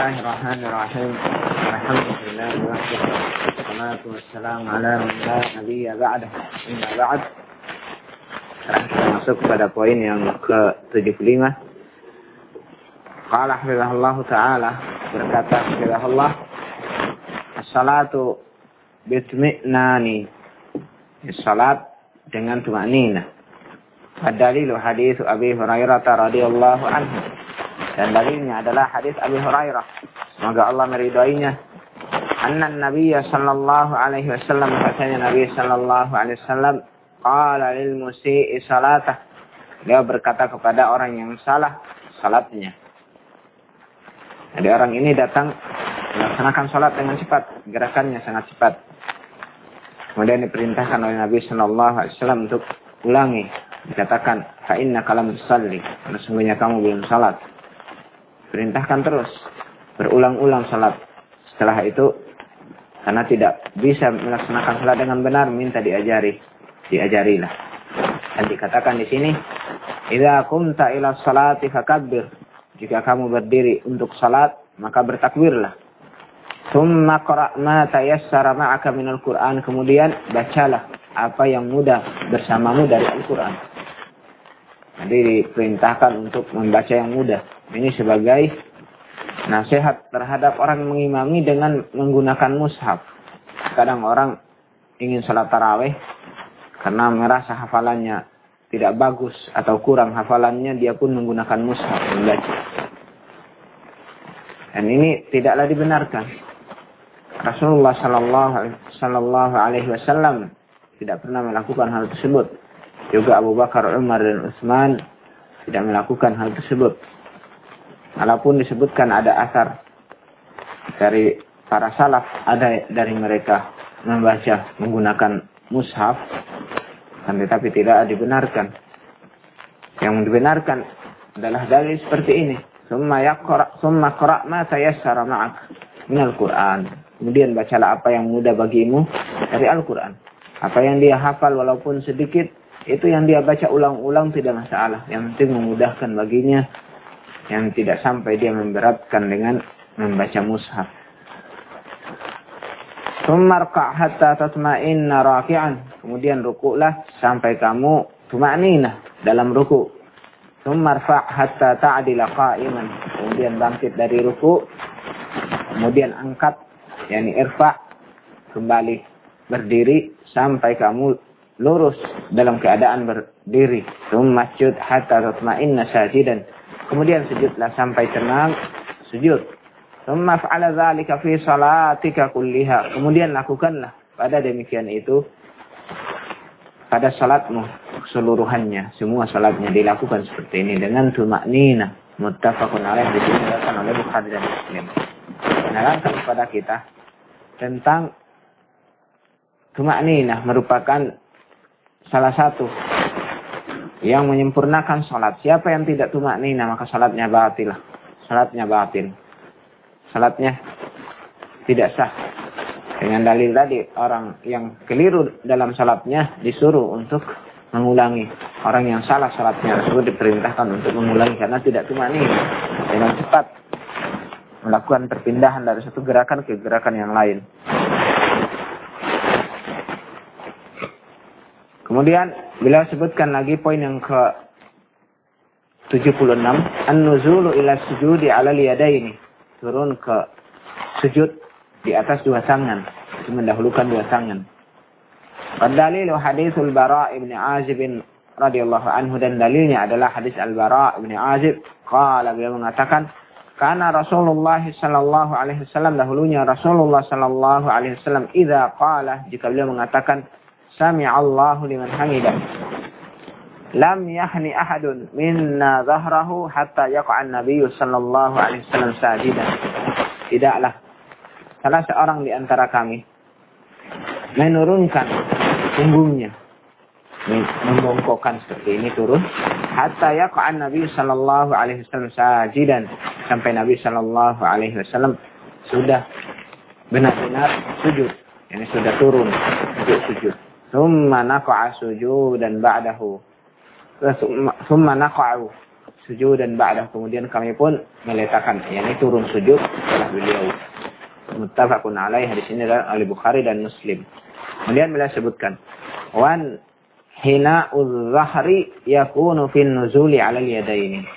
الله الرحمن الرحيم الحمد لله وحده والصلاة والسلام على من لا نبي بعده أما بعد sekarang kita masuk pada poin yang ke-75 Qala hafizahullah ta'ala berkata hafizahullah As-salatu bitmi'nani Salat dengan tumanina Ad-dalilu hadis Abi Hurairah radhiyallahu anhu dan dalilnya adalah hadis Abi Hurairah. Semoga Allah meridainya. Anna Nabi sallallahu alaihi wasallam katanya Nabi sallallahu alaihi wasallam qala lil musii salatah. Dia berkata kepada orang yang salah salatnya. Jadi orang ini datang melaksanakan salat dengan cepat, gerakannya sangat cepat. Kemudian diperintahkan oleh Nabi sallallahu alaihi wasallam untuk ulangi. Dikatakan, fa inna kalam tusalli. Karena sungguhnya kamu belum salat. Perintahkan terus. Berulang-ulang salat. Setelah itu, karena tidak bisa melaksanakan salat dengan benar, minta diajari. Diajarilah. Dan dikatakan di sini, Idza kumta ila salati fakabbir. Jika kamu berdiri untuk salat, maka bertakbirlah. Thumma qra' ma tayassara ma'aka minal Qur'an. Kemudian bacalah apa yang mudah bersamamu dari Al-Qur'an. Jadi diperintahkan untuk membaca yang mudah. Ini sebagai nasihat terhadap orang mengimami dengan menggunakan mushaf. Kadang orang ingin sholat taraweh karena merasa hafalannya tidak bagus atau kurang hafalannya, dia pun menggunakan mushaf membaca. Dan ini tidaklah dibenarkan. Rasulullah Sallallahu Alaihi Wasallam tidak pernah melakukan hal tersebut. Juga Abu Bakar, Umar, dan Utsman tidak melakukan hal tersebut. Walaupun disebutkan ada asar dari para salaf, ada dari mereka membaca menggunakan mushaf, kan tetapi tidak dibenarkan. Yang dibenarkan adalah dalil seperti ini. Summa yaqra summa qra ma tayassara ma'ak minal Qur'an. Kemudian bacalah apa yang mudah bagimu dari Al-Qur'an. Apa yang dia hafal walaupun sedikit itu yang dia baca ulang-ulang tidak masalah. Yang penting memudahkan baginya yang tidak sampai dia memberatkan dengan membaca mushaf. Tumarka hatta tatma'inna raki'an. Kemudian rukuklah sampai kamu tuma'nina dalam ruku. Tumarfa hatta ta'adila qa'iman. Kemudian bangkit dari ruku. Kemudian angkat. yakni irfa. Kembali berdiri sampai kamu lurus dalam keadaan berdiri. Masjud hatta tatma'inna sajidan. Kemudian sujudlah sampai tenang, sujud. Thumma fa'ala dzalika fi salatika kulliha. Kemudian lakukanlah pada demikian itu pada salatmu keseluruhannya. Semua salatnya dilakukan seperti ini dengan tumaknina. Muttafaqun alaih diriwayatkan oleh Bukhari dan Muslim. Menerangkan kepada kita tentang tumaknina merupakan salah satu yang menyempurnakan salat. Siapa yang tidak tumak nina maka salatnya batil. Salatnya batil. Salatnya tidak sah. Dengan dalil tadi orang yang keliru dalam salatnya disuruh untuk mengulangi. Orang yang salah salatnya tersebut diperintahkan untuk mengulangi karena tidak tumak nina. Dengan cepat melakukan perpindahan dari satu gerakan ke gerakan yang lain. Kemudian beliau sebutkan lagi poin yang ke 76, an-nuzulu ila sujudi ala liyadaini. Turun ke sujud di atas dua tangan, itu mendahulukan dua tangan. Dalilu hadithul Bara ibn Azib radhiyallahu anhu dan dalilnya adalah hadis Al-Bara ibn Azib. Qala beliau mengatakan, karena Rasulullah sallallahu alaihi wasallam dahulunya Rasulullah sallallahu alaihi wasallam idza qala jika beliau mengatakan sami Allahu liman hamidah. Lam yahni ahadun minna zahrahu hatta yaqa'an nabiyyu sallallahu alaihi wasallam sajidan. Tidaklah salah seorang di antara kami menurunkan punggungnya membongkokkan seperti ini turun hatta yaqa'an nabi sallallahu alaihi wasallam sajidan sampai nabi sallallahu alaihi wasallam sudah benar-benar sujud ini sudah turun untuk sujud Thumma naqa'a sujudan ba'dahu. Thumma naqa'u sujud dan ba'dah. Kemudian kami pun meletakkan, yakni turun sujud setelah beliau. Muttafaqun alaih hadis ini adalah oleh Bukhari dan Muslim. Kemudian beliau sebutkan, wan hina uzahri yakunu fin nuzuli alal yadaini.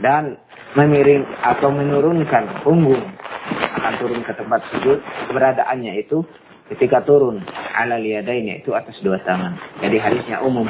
Dan memiring atau menurunkan punggung akan turun ke tempat sujud keberadaannya itu ketika turun ala liyadaini itu atas dua tangan. Jadi hadisnya umum.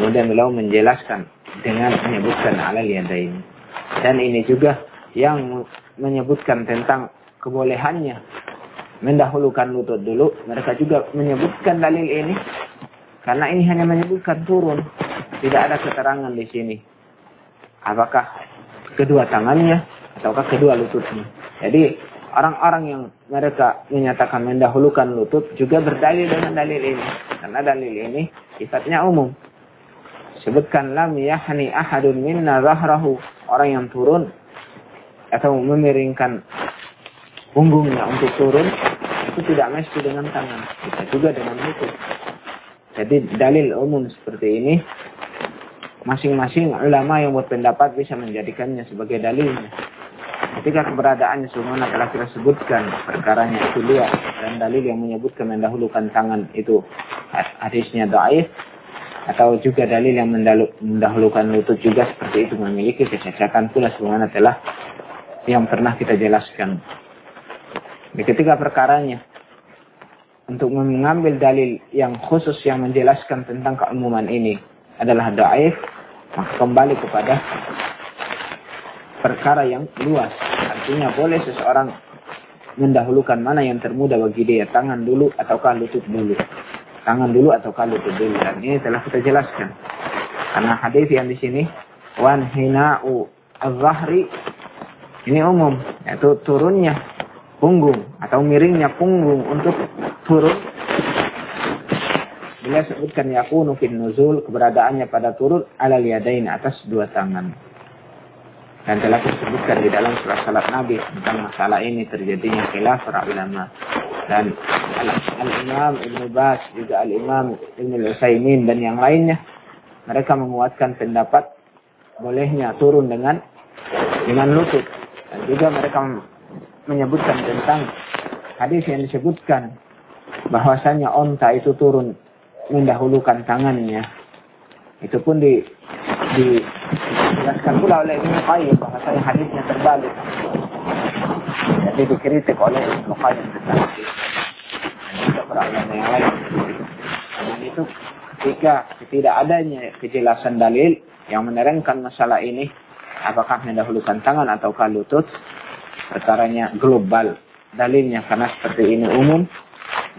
Kemudian beliau menjelaskan dengan menyebutkan ala liyadaini. Dan ini juga yang menyebutkan tentang kebolehannya mendahulukan lutut dulu. Mereka juga menyebutkan dalil ini karena ini hanya menyebutkan turun. Tidak ada keterangan di sini. Apakah kedua tangannya ataukah kedua lututnya. Jadi orang-orang yang mereka menyatakan mendahulukan lutut juga berdalil dengan dalil ini. Karena dalil ini sifatnya umum. Sebutkan lam yahni ahadun minna zahrahu. Orang yang turun atau memiringkan punggungnya untuk turun itu tidak mesti dengan tangan. Bisa juga dengan lutut. Jadi dalil umum seperti ini masing-masing ulama yang berpendapat bisa menjadikannya sebagai dalilnya. Ketika keberadaannya semua telah kita sebutkan perkaranya itu dua dan dalil yang menyebutkan mendahulukan tangan itu hadisnya daif atau juga dalil yang mendahulukan lutut juga seperti itu memiliki kecacatan pula semua telah yang pernah kita jelaskan. Di ketika perkaranya untuk mengambil dalil yang khusus yang menjelaskan tentang keumuman ini adalah daif, kembali kepada perkara yang luas. Artinya boleh seseorang mendahulukan mana yang termudah bagi dia, tangan dulu ataukah lutut dulu. Tangan dulu ataukah lutut dulu. Dan ini telah kita jelaskan. Karena hadis yang di sini wan hina'u az-zahri ini umum, yaitu turunnya punggung atau miringnya punggung untuk turun. Bila sebutkan yakunu fin nuzul keberadaannya pada turun ala liyadain atas dua tangan. Dan telah disebutkan di dalam surah salat Nabi tentang masalah ini terjadinya khilaf para ulama. Dan Al-Imam Ibn Bas, juga Al-Imam Ibn Al-Usaymin dan yang lainnya. Mereka menguatkan pendapat bolehnya turun dengan dengan lutut. Dan juga mereka menyebutkan tentang hadis yang disebutkan bahwasanya onta itu turun mendahulukan tangannya. Itu pun di dijelaskan pula oleh Ibn Qayyim bahasanya hadisnya terbalik. Jadi dikritik oleh Ibn Qayyim tentang juga yang lain. Dan itu ketika tidak adanya kejelasan dalil yang menerangkan masalah ini, apakah mendahulukan tangan atau lutut, perkaranya global dalilnya karena seperti ini umum,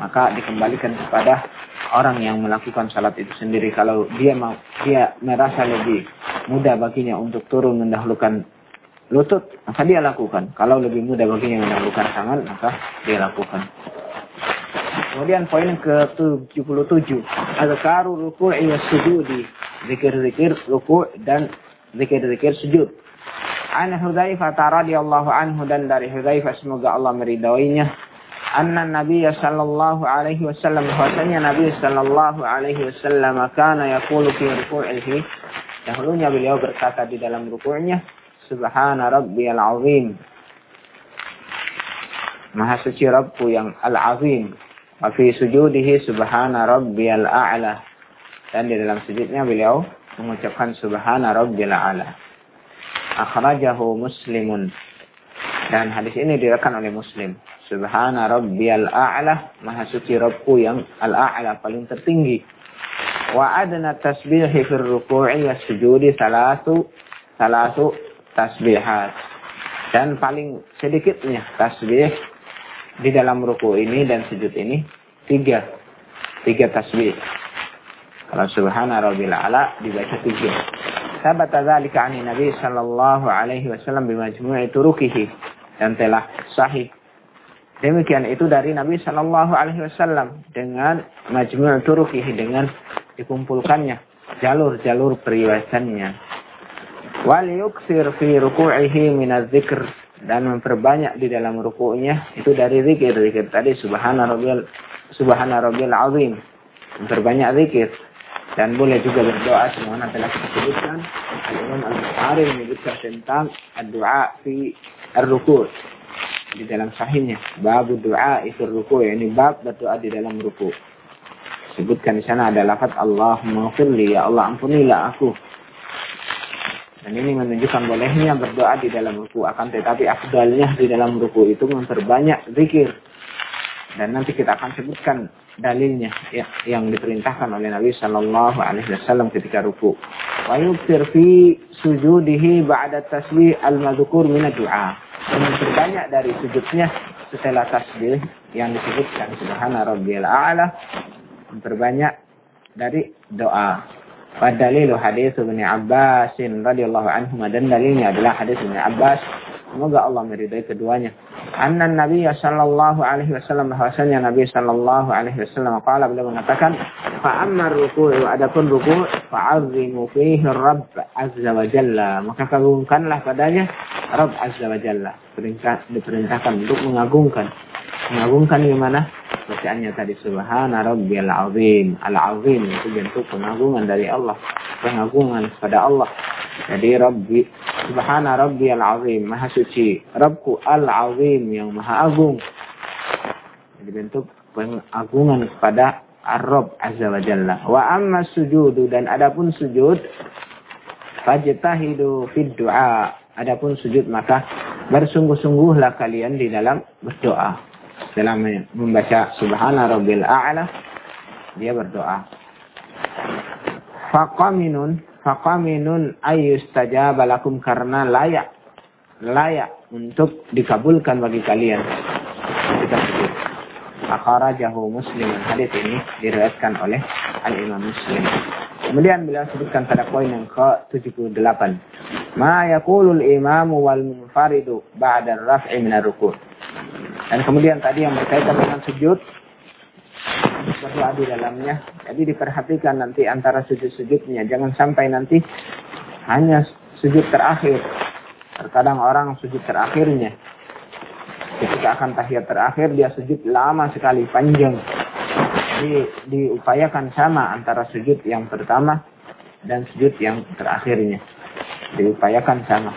maka dikembalikan kepada orang yang melakukan salat itu sendiri. Kalau dia mau dia merasa lebih mudah baginya untuk turun mendahulukan lutut maka dia lakukan. Kalau lebih mudah baginya mendahulukan tangan maka dia lakukan. Kemudian poin ke 77 azkaru ruku'i was sujudi. Zikir-zikir ruku' dan zikir-zikir sujud. An Hudzaifah radhiyallahu anhu dan dari Hudzaifah semoga Allah meridainya anna Nabi sallallahu alaihi wasallam bahwasanya Nabi sallallahu alaihi wasallam kana yaqulu fi ruku'ihi. Dahulunya beliau berkata di dalam ruku'nya subhana rabbiyal azim. Maha suci Rabbku yang al-azim. Wa fi sujudihi subhana rabbiyal a'la. Dan di dalam sujudnya beliau mengucapkan subhana rabbiyal a'la. Akhrajahu muslimun. Dan hadis ini direkan oleh muslim Subhana rabbiyal a'la, maha suci Rabbku yang al-a'la paling tertinggi. Wa adna tasbihi fir ruku'i was sujudi salatu salatu tasbihat. Dan paling sedikitnya tasbih di dalam ruku ini dan sujud ini tiga. Tiga tasbih. Kalau subhana rabbil a'la dibaca tiga. Sabata dzalika 'ani Nabi sallallahu alaihi wasallam bimajmu'i turukihi dan telah sahih Demikian itu dari Nabi Shallallahu Alaihi Wasallam dengan majmul turukihi dengan dikumpulkannya jalur-jalur periwayatannya. Wal yuksir fi ruku'ihi minadzikr dan memperbanyak di dalam ruku'nya itu dari zikir. Zikir tadi subhana rabbiyal subhana rabbiyal azim. Memperbanyak zikir. Dan boleh juga berdoa semua telah kita sebutkan. Al-Imam Al-Bukhari menyebutkan tentang doa fi ar-ruku di dalam sahihnya. Bab doa itu ruku ini bab berdoa di dalam ruku. Sebutkan di sana ada lafaz Allahumma firli ya Allah ampunilah aku. Dan ini menunjukkan bolehnya berdoa di dalam ruku akan tetapi afdalnya di dalam ruku itu memperbanyak zikir. Dan nanti kita akan sebutkan dalilnya ya, yang diperintahkan oleh Nabi Shallallahu Alaihi Wasallam ketika ruku. Wa yuktir fi sujudihi ba'da tasbih al-madzukur min doa. Dan terbanyak dari sujudnya. Setelah tasbih yang disebutkan. Subhana rabbiyal a'la. Memperbanyak dari doa. Wadalilu hadis Ibnu Abbas radhiyallahu anhu dan dalilnya adalah hadis Ibnu Abbas. Semoga Allah meridai keduanya. Anna Nabi sallallahu alaihi wasallam bahwasanya Nabi sallallahu alaihi wasallam qala beliau mengatakan fa amma ruku' adapun ruku' fa'azzimu fihi Rabb azza wa jalla. Maka kagungkanlah padanya Rabb azza wa jalla. Perintah diperintahkan untuk mengagungkan. Mengagungkan bacaannya tadi subhana rabbiyal azim. Al azim itu bentuk pengagungan dari Allah. Pengagungan kepada Allah jadi Rabbi Subhana Rabbi al-Azim Maha suci. Rabbku al-Azim yang maha agung. Jadi bentuk pengagungan kepada Ar-Rabb Azza wa Jalla. Wa amma sujudu dan adapun sujud Fajtahidu fid du'a. Adapun sujud maka bersungguh-sungguhlah kalian di dalam berdoa. Dalam membaca Subhana Rabbil A'la dia berdoa. Faqaminun faqaminun ayyustajaba lakum karena layak layak untuk dikabulkan bagi kalian. Kita sujud akharajahu muslim. Hadis ini diriwayatkan oleh al imam muslim. Kemudian beliau sebutkan pada poin yang ke-78. Ma yaqulul imamu wal munfaridu ba'da raf'i min ruku dan kemudian tadi yang berkaitan dengan sujud berdoa di dalamnya. Jadi diperhatikan nanti antara sujud-sujudnya. Jangan sampai nanti hanya sujud terakhir. Terkadang orang sujud terakhirnya. Ketika akan tahiyat terakhir dia sujud lama sekali, panjang. Jadi diupayakan sama antara sujud yang pertama dan sujud yang terakhirnya. Diupayakan sama.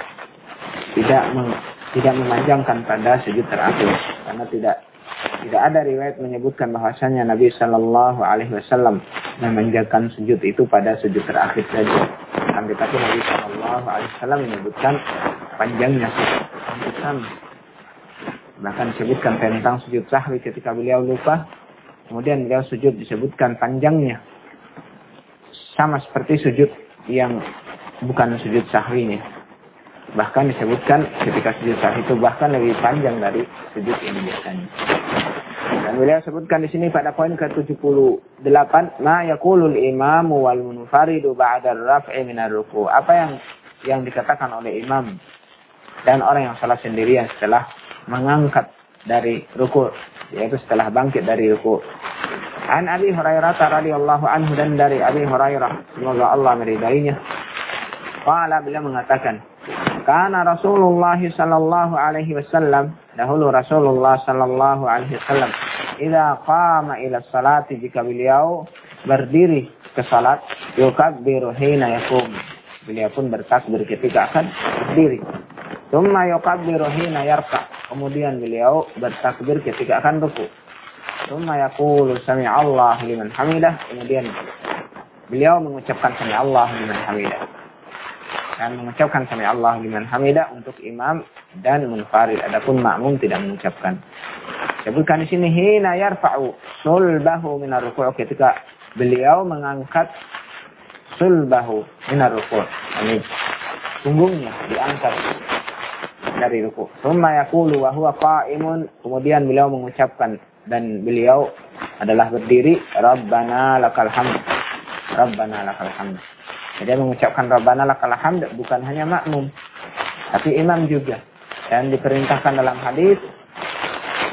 Tidak tidak memanjangkan pada sujud terakhir karena tidak tidak ada riwayat menyebutkan bahwasanya Nabi Shallallahu Alaihi Wasallam memanjangkan sujud itu pada sujud terakhir saja. Akan tetapi Nabi Shallallahu Alaihi Wasallam menyebutkan panjangnya sujud. Bahkan disebutkan tentang sujud sahwi ketika beliau lupa. Kemudian beliau sujud disebutkan panjangnya. Sama seperti sujud yang bukan sujud sahwinya. Bahkan disebutkan ketika sujud sahwi itu bahkan lebih panjang dari sujud ini biasanya. Dan beliau sebutkan di sini pada poin ke-78, ma yaqulul imamu wal munfaridu ba'da raf'i minar ruku. Apa yang yang dikatakan oleh imam dan orang yang salat sendirian setelah mengangkat dari ruku, yaitu setelah bangkit dari ruku. An Abi Hurairah radhiyallahu anhu dan dari Abi Hurairah, semoga Allah meridainya. Qala beliau mengatakan, karena Rasulullah sallallahu alaihi wasallam. Dahulu Rasulullah sallallahu alaihi wasallam. Idza qama ila salati jika beliau berdiri ke salat yukabbiru hina yakum beliau pun bertakbir ketika akan berdiri. Thumma yukabbiru hina yarka kemudian beliau bertakbir ketika akan ruku. Thumma yaqulu sami Allah liman hamidah. Kemudian beliau mengucapkan sami Allah liman hamidah dan mengucapkan sami Allah liman hamidah untuk imam dan munfarid. Adapun makmum tidak mengucapkan. Sebutkan di sini hina yarfa'u sulbahu minar ruku' ketika beliau mengangkat sulbahu minar ruku'. Ini punggungnya diangkat dari ruku'. Thumma yaqulu wa huwa qa'imun. Kemudian beliau mengucapkan dan beliau adalah berdiri Rabbana lakal hamd. Rabbana lakal hamd. Jadi mengucapkan Rabbana lakal hamd bukan hanya makmum, tapi imam juga. Dan diperintahkan dalam hadis,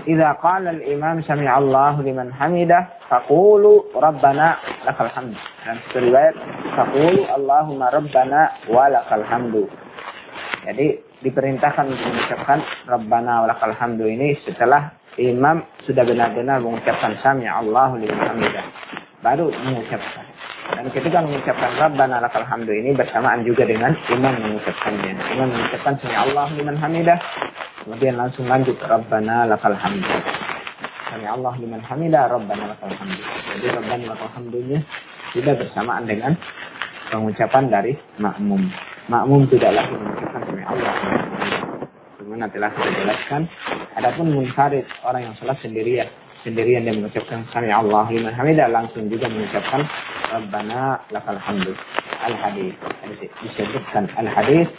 "Idza qala al-imam sami'a Allahu liman hamidah, faqulu Rabbana lakal hamd." Dan riwayat, faqulu Allahumma Rabbana wa lakal hamdu. Jadi diperintahkan untuk mengucapkan Rabbana wa lakal hamdu ini setelah imam sudah benar-benar mengucapkan sami'a Allahu liman hamidah. Baru mengucapkan. Dan ketika mengucapkan Rabbana lakal hamdu ini bersamaan juga dengan imam mengucapkannya. Imam mengucapkan Sami Allah liman hamidah. Kemudian langsung lanjut Rabbana lakal hamdu. Sami Allah liman hamidah Rabbana lakal hamdu. Jadi Rabbana lakal hamdunya tidak bersamaan dengan pengucapan dari makmum. Makmum tidaklah mengucapkan Sami Allah Bagaimana telah kita jelaskan. Adapun munfarid orang yang sholat sendirian sendirian dia mengucapkan Sami Allah liman hamidah langsung juga mengucapkan Rabbana lakal hamdu. Al hadis. Disebutkan al hadis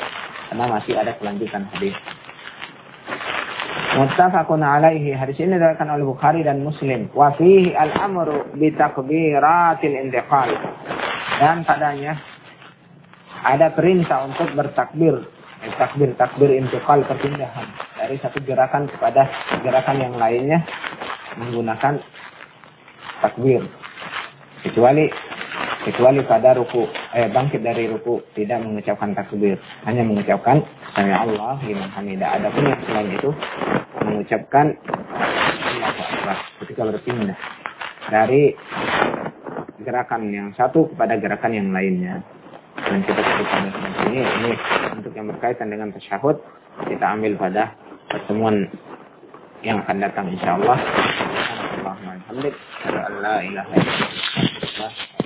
karena masih ada kelanjutan hadis. Muttafaqun alaihi. Hadis ini diriwayatkan oleh Bukhari dan Muslim. Wa fihi al-amru bi takbiratil intiqal. Dan padanya ada perintah untuk bertakbir. Takbir, takbir intiqal perpindahan dari satu gerakan kepada gerakan yang lainnya menggunakan takbir kecuali kecuali pada ruku eh bangkit dari ruku tidak mengucapkan takbir. Hanya mengucapkan sami Allah liman hamidah adapun yang selain itu mengucapkan akbar. Ketika berpindah dari gerakan yang satu kepada gerakan yang lainnya. Dan kita sebutkan di sini ini untuk yang berkaitan dengan tasyahud kita ambil pada pertemuan yang akan datang insyaallah Allahumma hamdik la ilaha illallah